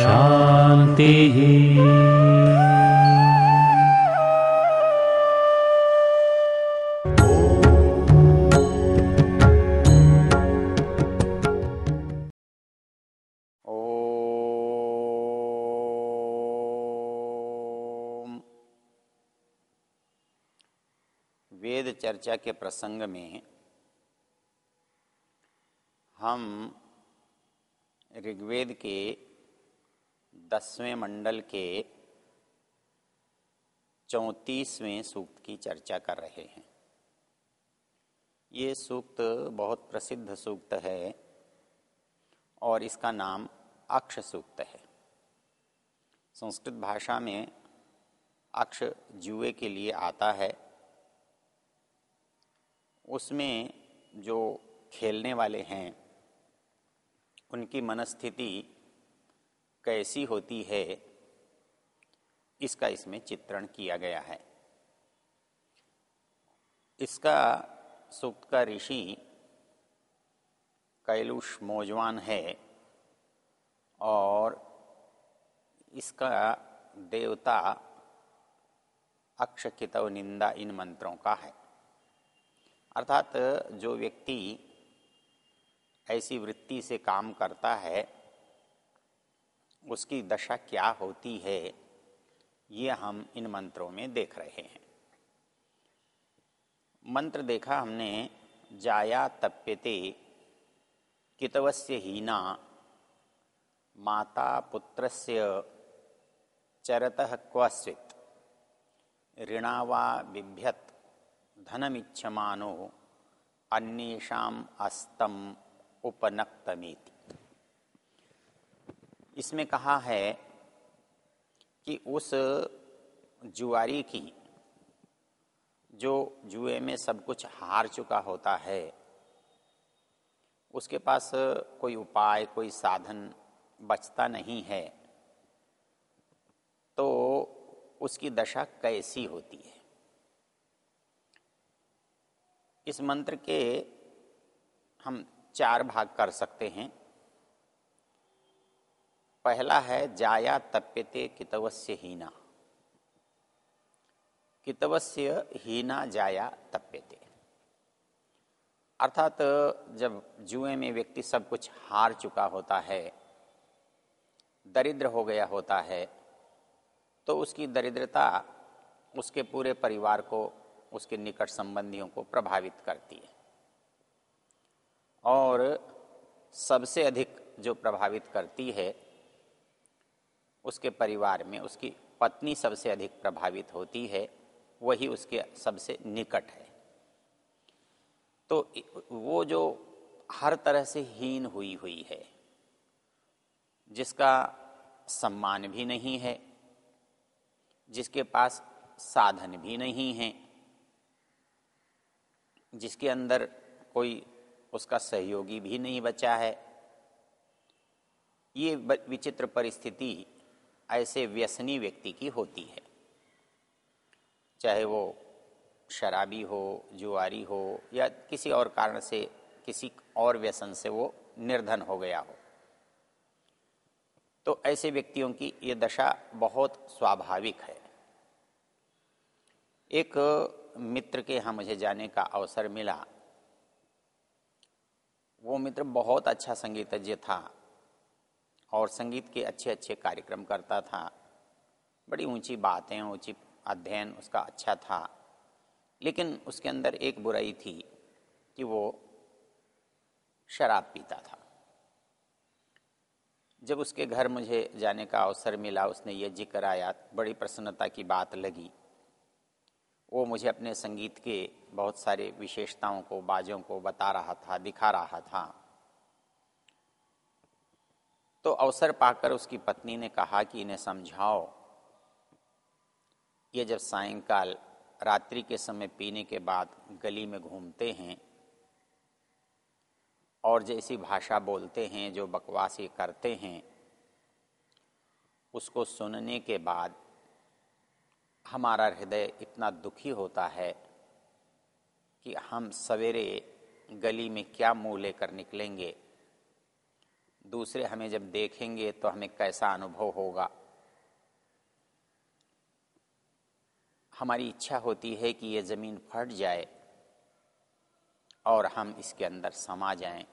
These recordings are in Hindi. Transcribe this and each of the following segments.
शांति ओम। वेद चर्चा के प्रसंग में हम ऋग्वेद के दसवें मंडल के चौंतीसवें सूक्त की चर्चा कर रहे हैं। ये सूक्त बहुत प्रसिद्ध सूक्त है और इसका नाम अक्ष सूक्त है। संस्कृत भाषा में अक्ष जुए के लिए आता है। उसमें जो खेलने वाले हैं उनकी मनस्थिति कैसी होती है, इसका इसमें चित्रण किया गया है। इसका सूक्त का ऋषि कैलुष मोजवान है और इसका देवता अक्षकितव निंदा इन मंत्रों का है। अर्थात जो व्यक्ति ऐसी वृत्ति से काम करता है, उसकी दशा क्या होती है, ये हम इन मंत्रों में देख रहे हैं। मंत्र देखा हमने, जाया तप्यते कितवस्य हीना, माता पुत्रस्य चरतः क्वस्वित ऋणावा बिभ्यत, धनमिच्छमानो, अन्येषाम अस्तम। उपनक्तमेति। इसमें कहा है कि उस जुआरी की, जो जुए में सब कुछ हार चुका होता है, उसके पास कोई उपाय, कोई साधन बचता नहीं है तो उसकी दशा कैसी होती है? इस मंत्र के हम चार भाग कर सकते हैं। पहला है जाया तप्यते कितवस्य हीना। कितवस्य हीना जाया तप्यते। अर्थात जब जुए में व्यक्ति सब कुछ हार चुका होता है, दरिद्र हो गया होता है तो उसकी दरिद्रता उसके पूरे परिवार को, उसके निकट संबंधियों को प्रभावित करती है। और सबसे अधिक जो प्रभावित करती है, उसके परिवार में उसकी पत्नी सबसे अधिक प्रभावित होती है, वही उसके सबसे निकट है। तो वो जो हर तरह से हीन हुई हुई है, जिसका सम्मान भी नहीं है, जिसके पास साधन भी नहीं है, जिसके अंदर कोई उसका सहयोगी भी नहीं बचा है। ये विचित्र परिस्थिति ऐसे व्यसनी व्यक्ति की होती है। चाहे वो शराबी हो, जुआरी हो या किसी और कारण से, किसी और व्यसन से वो निर्धन हो गया हो। तो ऐसे व्यक्तियों की ये दशा बहुत स्वाभाविक है। एक मित्र के यहाँ मुझे जाने का अवसर मिला। वो मित्र बहुत अच्छा संगीतज्ञ था और संगीत के अच्छे अच्छे कार्यक्रम करता था। बड़ी ऊँची बातें, ऊँची अध्ययन उसका अच्छा था। लेकिन उसके अंदर एक बुराई थी कि वो शराब पीता था। जब उसके घर मुझे जाने का अवसर मिला, उसने ये ज़िक्र आया, बड़ी प्रसन्नता की बात लगी। वो मुझे अपने संगीत के बहुत सारे विशेषताओं को, बाजों को बता रहा था, दिखा रहा था। तो अवसर पाकर उसकी पत्नी ने कहा कि इन्हें समझाओ। ये जब सायंकाल, रात्रि के समय पीने के बाद गली में घूमते हैं और जैसी भाषा बोलते हैं, जो बकवास करते हैं, उसको सुनने के बाद हमारा हृदय इतना दुखी होता है कि हम सवेरे गली में क्या मुँह लेकर निकलेंगे? दूसरे हमें जब देखेंगे तो हमें कैसा अनुभव होगा? हमारी इच्छा होती है कि ये ज़मीन फट जाए और हम इसके अंदर समा जाएँ,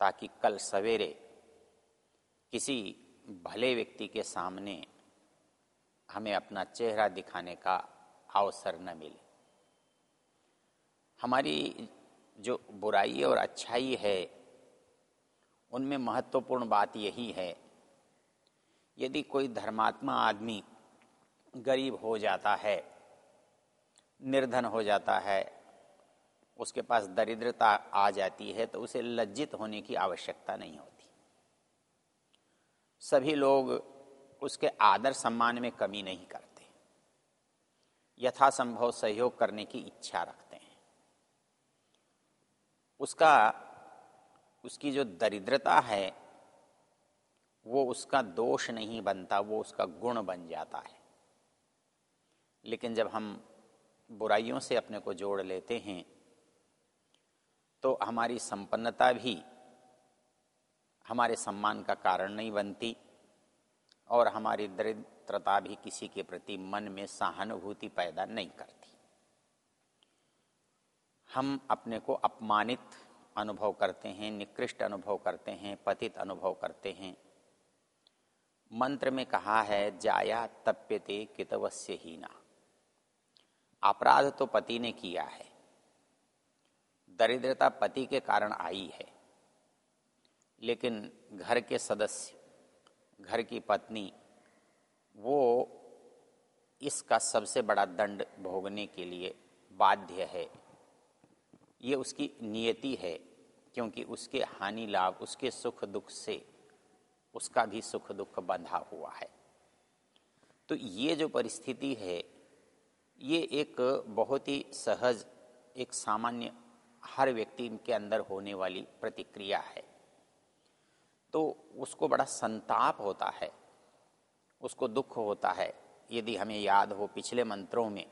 ताकि कल सवेरे किसी भले व्यक्ति के सामने हमें अपना चेहरा दिखाने का अवसर न मिले। हमारी जो बुराई और अच्छाई है, उनमें महत्वपूर्ण बात यही है, यदि कोई धर्मात्मा आदमी गरीब हो जाता है, निर्धन हो जाता है, उसके पास दरिद्रता आ जाती है तो उसे लज्जित होने की आवश्यकता नहीं होती। सभी लोग उसके आदर सम्मान में कमी नहीं करते। यथासंभव सहयोग करने की इच्छा रखते हैं। उसका, उसकी जो दरिद्रता है, वो उसका दोष नहीं बनता, वो उसका गुण बन जाता है। लेकिन जब हम बुराइयों से अपने को जोड़ लेते हैं तो हमारी संपन्नता भी हमारे सम्मान का कारण नहीं बनती। और हमारी दरिद्रता भी किसी के प्रति मन में सहानुभूति पैदा नहीं करती। हम अपने को अपमानित अनुभव करते हैं, निकृष्ट अनुभव करते हैं, पतित अनुभव करते हैं। मंत्र में कहा है, जाया तप्यते कितवस्य हीना। अपराध तो पति ने किया है। दरिद्रता पति के कारण आई है। लेकिन घर के सदस्य घर की पत्नी, वो इसका सबसे बड़ा दंड भोगने के लिए बाध्य है। ये उसकी नियति है, क्योंकि उसके हानि लाभ, उसके सुख दुख से उसका भी सुख दुख बंधा हुआ है। तो ये जो परिस्थिति है, ये एक बहुत ही सहज, एक सामान्य हर व्यक्ति के अंदर होने वाली प्रतिक्रिया है। तो उसको बड़ा संताप होता है, उसको दुख होता है, यदि हमें याद हो पिछले मंत्रों में।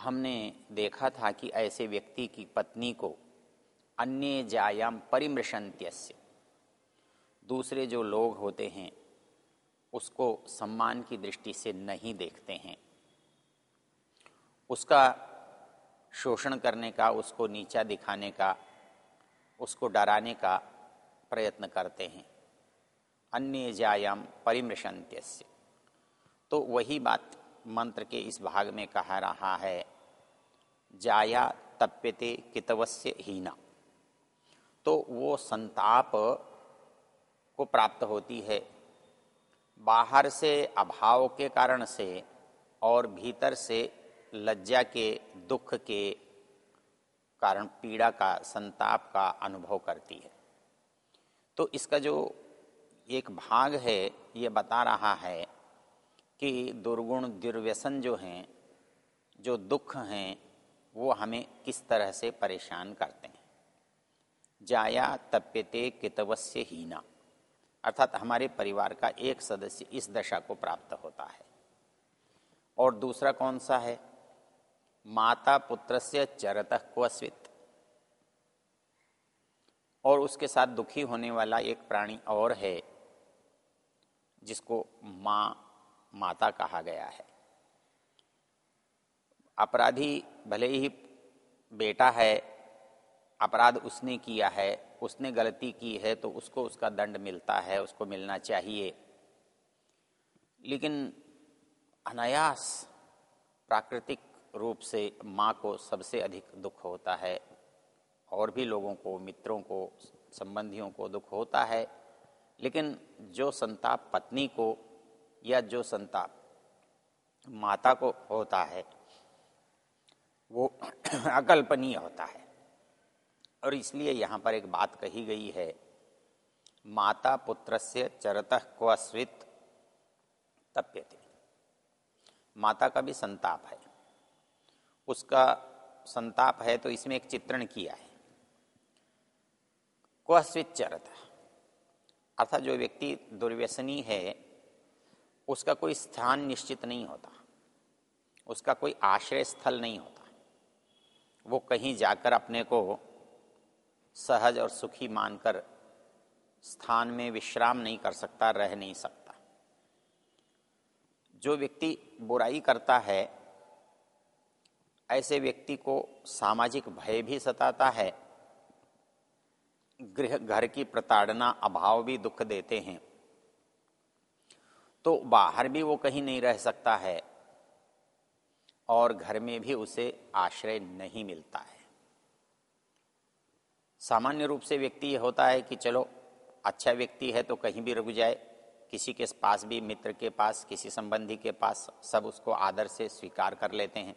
हमने देखा था कि ऐसे व्यक्ति की पत्नी को अन्य जायाम परिमृशंत्यस्य दूसरे जो लोग होते हैं, उसको सम्मान की दृष्टि से नहीं देखते हैं। उसका शोषण करने का, उसको नीचा दिखाने का, उसको डराने का प्रयत्न करते हैं। अन्य जायाम परिमृशंत्यस्य तो वही बात मंत्र के इस भाग में कहा रहा है, जाया तप्यते कितवस्य हीना। तो वो संताप को प्राप्त होती है, बाहर से अभाव के कारण से और भीतर से लज्जा के, दुख के कारण पीड़ा का, संताप का अनुभव करती है। तो इसका जो एक भाग है, ये बता रहा है कि दुर्गुण दुर्व्यसन जो हैं, जो दुख हैं, वो हमें किस तरह से परेशान करते हैं। जाया तप्यते कितवस्य हीना। अर्थात हमारे परिवार का एक सदस्य इस दशा को प्राप्त होता है। और दूसरा कौन सा है? माता पुत्र से चरत क्वस्वित। और उसके साथ दुखी होने वाला एक प्राणी और है, जिसको माँ, माता कहा गया है। अपराधी भले ही बेटा है, अपराध उसने किया है, उसने गलती की है तो उसको उसका दंड मिलता है, उसको मिलना चाहिए। लेकिन अनायास प्राकृतिक रूप से माँ को सबसे अधिक दुख होता है और भी लोगों को, मित्रों को, संबंधियों को दुख होता है। लेकिन जो संताप पत्नी को या जो संताप माता को होता है, वो अकल्पनीय होता है। और इसलिए यहाँ पर एक बात कही गई है, माता पुत्र से चरत क्वस्वित तप्यते। माता का भी संताप है। उसका संताप है तो इसमें एक चित्रण किया है। क्वस्वित चरत अर्थात जो व्यक्ति दुर्व्यसनी है, उसका कोई स्थान निश्चित नहीं होता। उसका कोई आश्रय स्थल नहीं होता। वो कहीं जाकर अपने को सहज और सुखी मानकर स्थान में विश्राम नहीं कर सकता, रह नहीं सकता। जो व्यक्ति बुराई करता है, ऐसे व्यक्ति को सामाजिक भय भी सताता है गृह, घर की प्रताड़ना, अभाव भी दुख देते हैं। तो बाहर भी वो कहीं नहीं रह सकता है और घर में भी उसे आश्रय नहीं मिलता है। सामान्य रूप से व्यक्ति ये होता है कि चलो अच्छा व्यक्ति है तो कहीं भी रुक जाए, किसी के पास भी, मित्र के पास, किसी संबंधी के पास, सब उसको आदर से स्वीकार कर लेते हैं।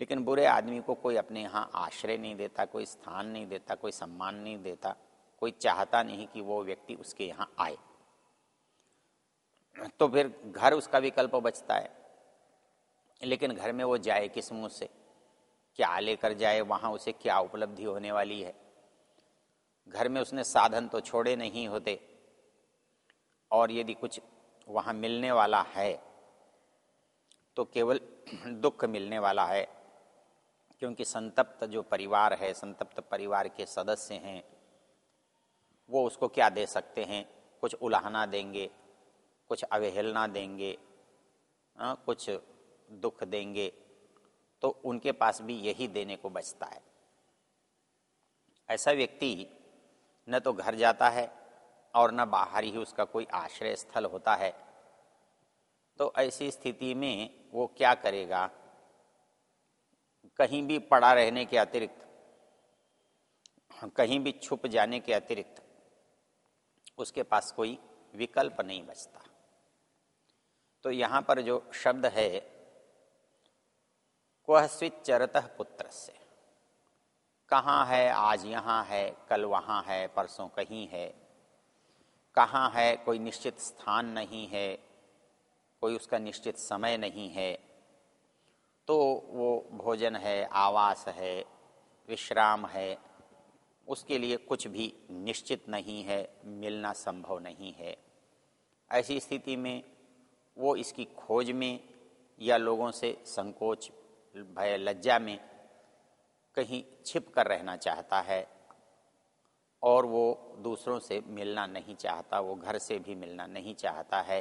लेकिन बुरे आदमी को कोई अपने यहाँ आश्रय नहीं देता, कोई स्थान नहीं देता, कोई सम्मान नहीं देता, कोई चाहता नहीं कि वो व्यक्ति उसके यहाँ आए। तो फिर घर उसका विकल्प बचता है। लेकिन घर में वो जाए किस मुँह से? क्या लेकर जाए? वहाँ उसे क्या उपलब्धि होने वाली है? घर में उसने साधन तो छोड़े नहीं होते। और यदि कुछ वहाँ मिलने वाला है तो केवल दुख मिलने वाला है। क्योंकि संतप्त जो परिवार है संतप्त परिवार के सदस्य हैं वो उसको क्या दे सकते हैं? कुछ उलाहना देंगे कुछ अवहेलना देंगे आ, हाँ, कुछ दुख देंगे तो उनके पास भी यही देने को बचता है। ऐसा व्यक्ति न तो घर जाता है और न बाहर ही उसका कोई आश्रय स्थल होता है। तो ऐसी स्थिति में वो क्या करेगा? कहीं भी पड़ा रहने के अतिरिक्त कहीं भी छुप जाने के अतिरिक्त, उसके पास कोई विकल्प नहीं बचता। तो यहाँ पर जो शब्द है क्वस्वित चरत पुत्र से कहाँ है, आज यहाँ है, कल वहाँ है, परसों कहीं है। कहाँ है, कोई निश्चित स्थान नहीं है, कोई उसका निश्चित समय नहीं है। तो वो भोजन है, आवास है, विश्राम है, उसके लिए कुछ भी निश्चित नहीं है, मिलना संभव नहीं है। ऐसी स्थिति में वो इसकी खोज में या लोगों से संकोच, भय, लज्जा में कहीं छिप कर रहना चाहता है और वो दूसरों से मिलना नहीं चाहता, वो घर से भी मिलना नहीं चाहता है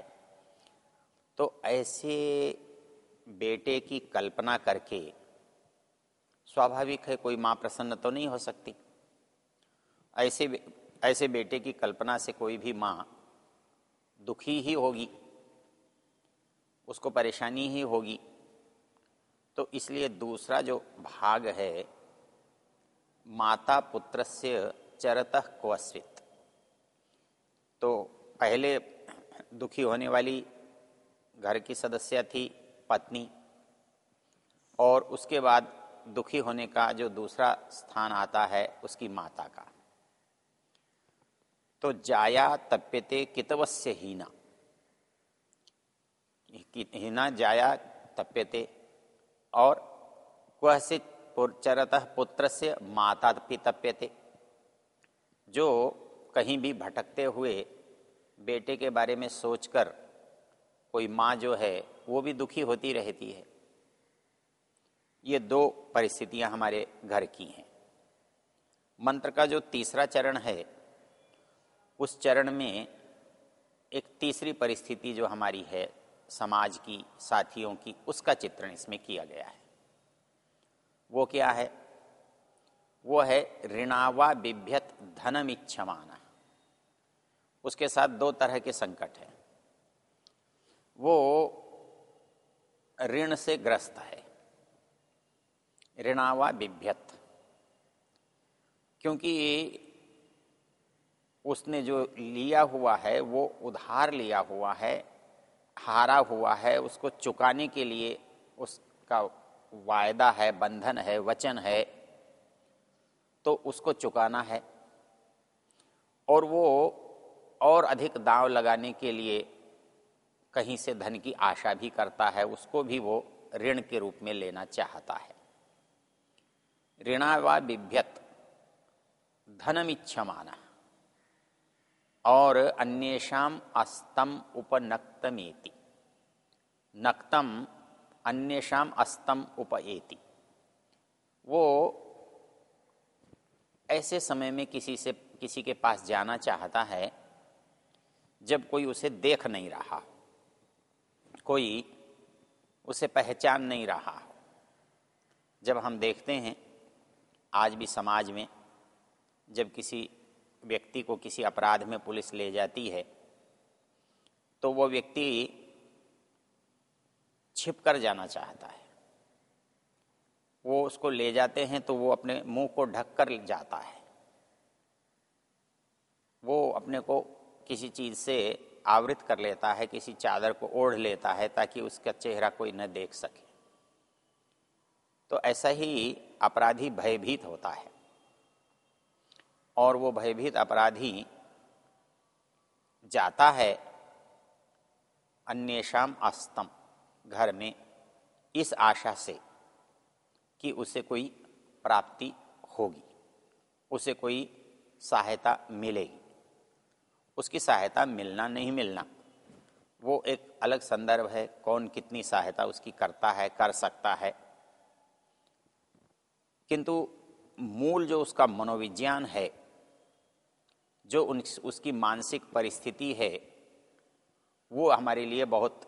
तो ऐसे बेटे की कल्पना करके स्वाभाविक है, कोई माँ प्रसन्न तो नहीं हो सकती। ऐसे ऐसे बेटे की कल्पना से कोई भी माँ दुखी ही होगी, उसको परेशानी ही होगी। तो इसलिए दूसरा जो भाग है, माता पुत्र से चरत क्वस्वित तो पहले दुखी होने वाली घर की सदस्य थी पत्नी और उसके बाद दुखी होने का जो दूसरा स्थान आता है, उसकी माता का। तो जाया तप्यते कितवस्य हीना। हीना, जाया तप्यते और क्वचित चरत पुत्र से माता पितप्यते जो कहीं भी भटकते हुए बेटे के बारे में सोचकर कोई माँ जो है वो भी दुखी होती रहती है। ये दो परिस्थितियाँ हमारे घर की हैं। मंत्र का जो तीसरा चरण है, उस चरण में एक तीसरी परिस्थिति जो हमारी है, समाज की, साथियों की, उसका चित्रण इसमें किया गया है। वो क्या है? वो है ऋणावा बिभ्यत धनम इच्छमाना उसके साथ दो तरह के संकट है। वो ऋण से ग्रस्त है। ऋणावा बिभ्यत। क्योंकि उसने जो लिया हुआ है, वो उधार लिया हुआ है, हारा हुआ है, उसको चुकाने के लिए उसका वायदा है, बंधन है, वचन है तो उसको चुकाना है। और वो और अधिक दाव लगाने के लिए कहीं से धन की आशा भी करता है, उसको भी वो ऋण के रूप में लेना चाहता है। ऋणावा बिभ्यत, धनमिच्छमाना। और अन्येषाम अस्तम उपनक्तमेति। नक्तम अन्येषाम अस्तम उपएति। वो ऐसे समय में किसी से, किसी के पास जाना चाहता है, जब कोई उसे देख नहीं रहा। कोई उसे पहचान नहीं रहा हो। जब हम देखते हैं, आज भी समाज में जब किसी व्यक्ति को किसी अपराध में पुलिस ले जाती है तो वो व्यक्ति छिप कर जाना चाहता है। वो उसको ले जाते हैं तो वो अपने मुँह को ढक कर जाता है। वो अपने को किसी चीज़ से आवृत कर लेता है, किसी चादर को ओढ़ लेता है ताकि उसका चेहरा कोई न देख सके। तो ऐसा ही अपराधी भयभीत होता है। और वो भयभीत अपराधी जाता है अन्येषाम अस्तम, घर में इस आशा से कि उसे कोई प्राप्ति होगी, उसे कोई सहायता मिलेगी। उसकी सहायता मिलना नहीं मिलना। वो एक अलग संदर्भ है, कौन कितनी सहायता उसकी करता है, कर सकता है। किंतु मूल जो उसका मनोविज्ञान है, जो उन, उसकी मानसिक परिस्थिति है, वो हमारे लिए बहुत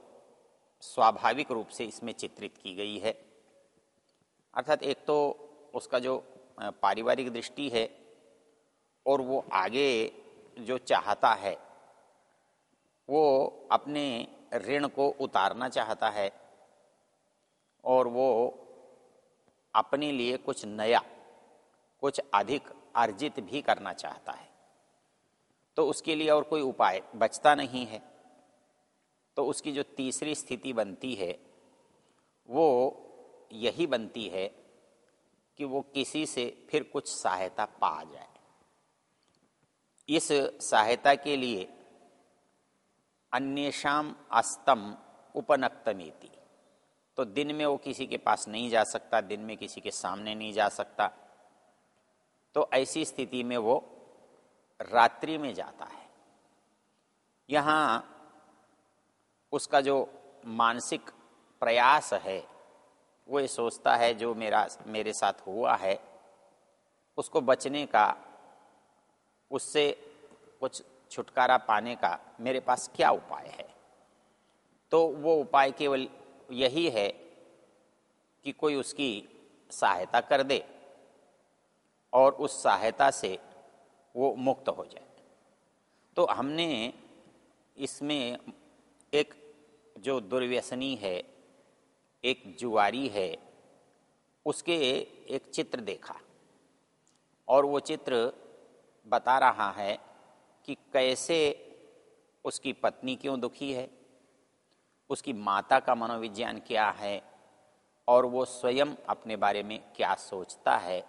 स्वाभाविक रूप से इसमें चित्रित की गई है। अर्थात एक तो उसका जो पारिवारिक दृष्टि है, और वो आगे जो चाहता है, वो अपने ऋण को उतारना चाहता है और वो अपने लिए कुछ नया, कुछ अधिक अर्जित भी करना चाहता है। तो उसके लिए और कोई उपाय बचता नहीं है। तो उसकी जो तीसरी स्थिति बनती है, वो यही बनती है कि वो किसी से फिर कुछ सहायता पा जाए। इस सहायता के लिए अन्येषाम अस्तम उपनक्तमेति। तो दिन में वो किसी के पास नहीं जा सकता, दिन में किसी के सामने नहीं जा सकता। तो ऐसी स्थिति में वो रात्रि में जाता है। यहाँ उसका जो मानसिक प्रयास है, वो ये सोचता है, जो मेरा, मेरे साथ हुआ है, उसको बचने का उससे कुछ छुटकारा पाने का मेरे पास क्या उपाय है? तो वो उपाय केवल यही है कि कोई उसकी सहायता कर दे और उस सहायता से वो मुक्त हो जाए। तो हमने इसमें एक जो दुर्व्यसनी है, एक जुआरी है, उसके एक चित्र देखा और वो चित्र बता रहा है कि कैसे उसकी पत्नी क्यों दुखी है? उसकी माता का मनोविज्ञान क्या है? और वो स्वयं अपने बारे में क्या सोचता है?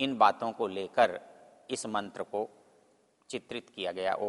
इन बातों को लेकर इस मंत्र को चित्रित किया गया। ओ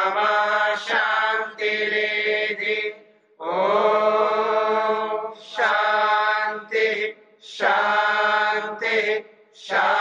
Shalom.